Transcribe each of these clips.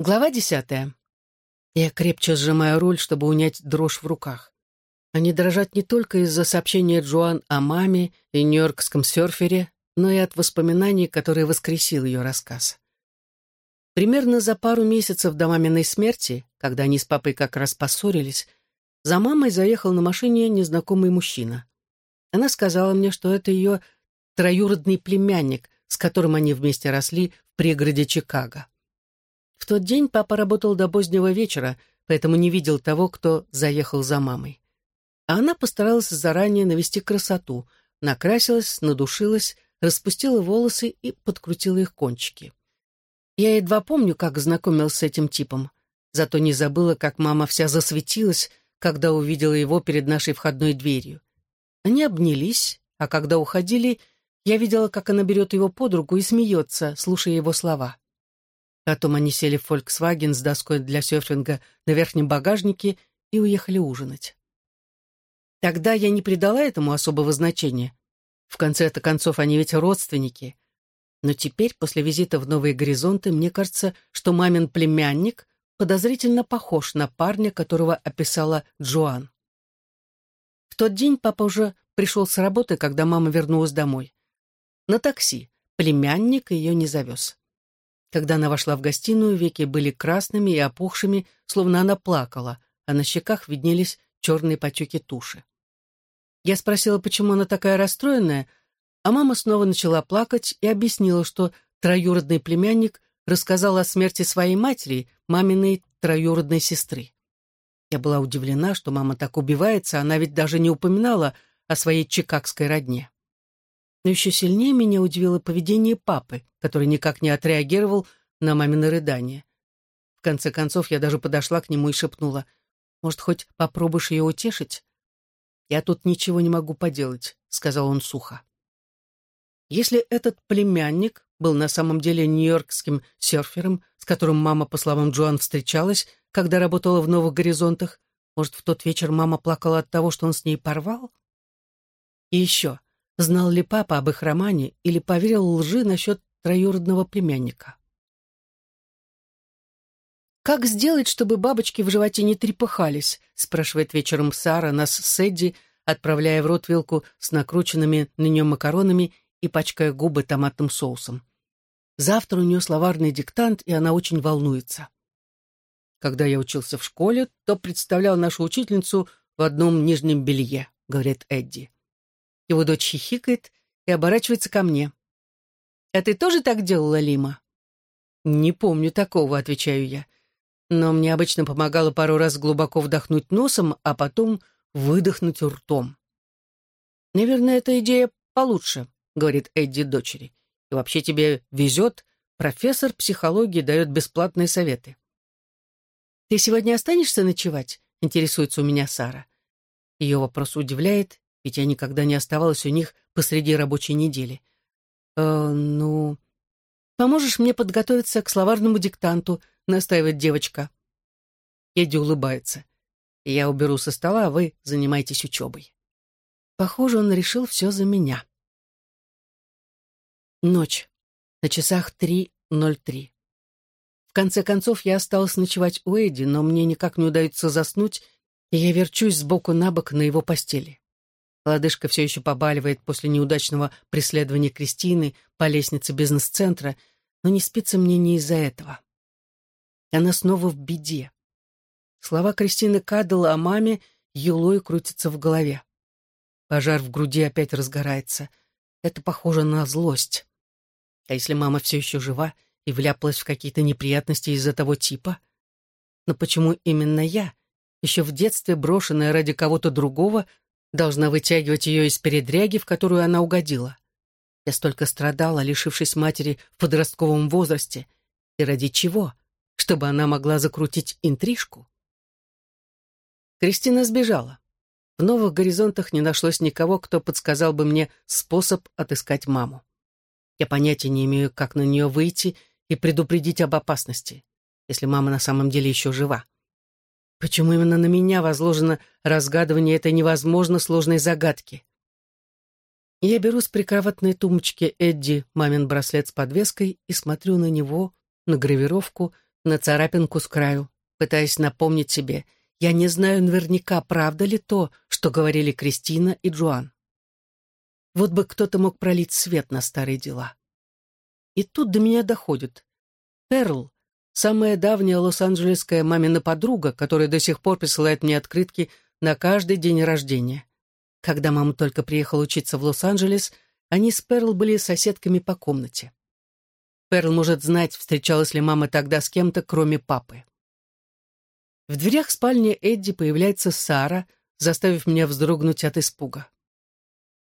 Глава десятая. Я крепче сжимаю руль, чтобы унять дрожь в руках. Они дрожат не только из-за сообщения Джоан о маме и нью-йоркском серфере, но и от воспоминаний, которые воскресил ее рассказ. Примерно за пару месяцев до маминой смерти, когда они с папой как раз поссорились, за мамой заехал на машине незнакомый мужчина. Она сказала мне, что это ее троюродный племянник, с которым они вместе росли в пригороде Чикаго. В тот день папа работал до позднего вечера, поэтому не видел того, кто заехал за мамой. А она постаралась заранее навести красоту, накрасилась, надушилась, распустила волосы и подкрутила их кончики. Я едва помню, как знакомился с этим типом, зато не забыла, как мама вся засветилась, когда увидела его перед нашей входной дверью. Они обнялись, а когда уходили, я видела, как она берет его под руку и смеется, слушая его слова. Потом они сели в «Фольксваген» с доской для серфинга на верхнем багажнике и уехали ужинать. Тогда я не придала этому особого значения. В конце-то концов, они ведь родственники. Но теперь, после визита в Новые Горизонты, мне кажется, что мамин племянник подозрительно похож на парня, которого описала Джоан. В тот день папа уже пришел с работы, когда мама вернулась домой. На такси. Племянник ее не завез. Когда она вошла в гостиную, веки были красными и опухшими, словно она плакала, а на щеках виднелись черные потеки туши. Я спросила, почему она такая расстроенная, а мама снова начала плакать и объяснила, что троюродный племянник рассказал о смерти своей матери, маминой троюродной сестры. Я была удивлена, что мама так убивается, она ведь даже не упоминала о своей чикагской родне. Но еще сильнее меня удивило поведение папы, который никак не отреагировал на мамины рыдания. В конце концов, я даже подошла к нему и шепнула, «Может, хоть попробуешь ее утешить?» «Я тут ничего не могу поделать», — сказал он сухо. Если этот племянник был на самом деле нью-йоркским серфером, с которым мама, по словам Джоан, встречалась, когда работала в «Новых горизонтах», может, в тот вечер мама плакала от того, что он с ней порвал? И еще, Знал ли папа об их романе или поверил лжи насчет троюродного племянника? «Как сделать, чтобы бабочки в животе не трепыхались?» — спрашивает вечером Сара нас с Эдди, отправляя в рот вилку с накрученными на нем макаронами и пачкая губы томатным соусом. Завтра у нее словарный диктант, и она очень волнуется. Когда я учился в школе, то представлял нашу учительницу в одном нижнем белье, говорит Эдди. Его дочь хихикает и оборачивается ко мне. «А ты тоже так делала, Лима?» «Не помню такого», — отвечаю я. Но мне обычно помогало пару раз глубоко вдохнуть носом, а потом выдохнуть ртом. «Наверное, эта идея получше», — говорит Эдди дочери. «И вообще тебе везет, профессор психологии дает бесплатные советы». «Ты сегодня останешься ночевать?» — интересуется у меня Сара. Ее вопрос удивляет, ведь я никогда не оставалась у них посреди рабочей недели. «Э, ну...» «Поможешь мне подготовиться к словарному диктанту», — настаивает девочка. Эдди улыбается. «Я уберу со стола, а вы занимайтесь учебой». Похоже, он решил все за меня. Ночь. На часах 3.03. В конце концов, я осталась ночевать у Эдди, но мне никак не удается заснуть, и я верчусь сбоку на бок на его постели. Лодыжка все еще побаливает после неудачного преследования Кристины по лестнице бизнес-центра, но не спится мне не из-за этого. Она снова в беде. Слова Кристины Каддала о маме елой крутятся в голове. Пожар в груди опять разгорается. Это похоже на злость. А если мама все еще жива и вляпалась в какие-то неприятности из-за того типа? Но почему именно я, еще в детстве брошенная ради кого-то другого, должна вытягивать ее из передряги, в которую она угодила. Я столько страдала, лишившись матери в подростковом возрасте. И ради чего? Чтобы она могла закрутить интрижку? Кристина сбежала. В новых горизонтах не нашлось никого, кто подсказал бы мне способ отыскать маму. Я понятия не имею, как на нее выйти и предупредить об опасности, если мама на самом деле еще жива. Почему именно на меня возложено разгадывание этой невозможно сложной загадки? Я беру с прикроватной тумбочки Эдди мамин браслет с подвеской и смотрю на него, на гравировку, на царапинку с краю, пытаясь напомнить себе, я не знаю наверняка, правда ли то, что говорили Кристина и Джоан. Вот бы кто-то мог пролить свет на старые дела. И тут до меня доходит. Перл — самая давняя лос-анджелесская мамина подруга, которая до сих пор присылает мне открытки на каждый день рождения. Когда мама только приехала учиться в Лос-Анджелес, они с Перл были соседками по комнате. Перл может знать, встречалась ли мама тогда с кем-то, кроме папы. В дверях спальни Эдди появляется Сара, заставив меня вздрогнуть от испуга.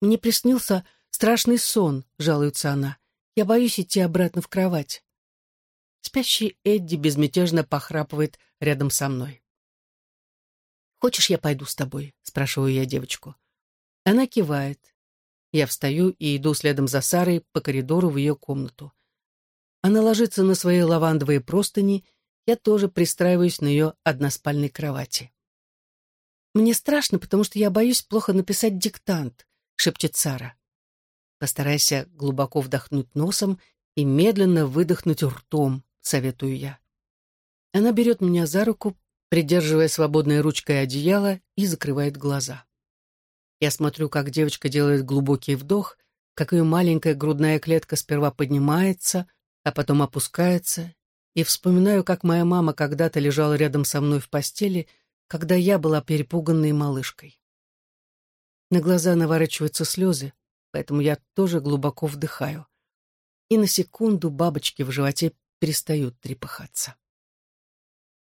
«Мне приснился страшный сон», — жалуется она. «Я боюсь идти обратно в кровать». Спящий Эдди безмятежно похрапывает рядом со мной. «Хочешь, я пойду с тобой?» — спрашиваю я девочку. Она кивает. Я встаю и иду следом за Сарой по коридору в ее комнату. Она ложится на свои лавандовые простыни, я тоже пристраиваюсь на ее односпальной кровати. «Мне страшно, потому что я боюсь плохо написать диктант», — шепчет Сара. «Постарайся глубоко вдохнуть носом и медленно выдохнуть ртом», — советую я. Она берет меня за руку, придерживая свободной ручкой одеяло, и закрывает глаза. Я смотрю, как девочка делает глубокий вдох, как ее маленькая грудная клетка сперва поднимается, а потом опускается, и вспоминаю, как моя мама когда-то лежала рядом со мной в постели, когда я была перепуганной малышкой. На глаза наворачиваются слезы, поэтому я тоже глубоко вдыхаю. И на секунду бабочки в животе перестают трепыхаться.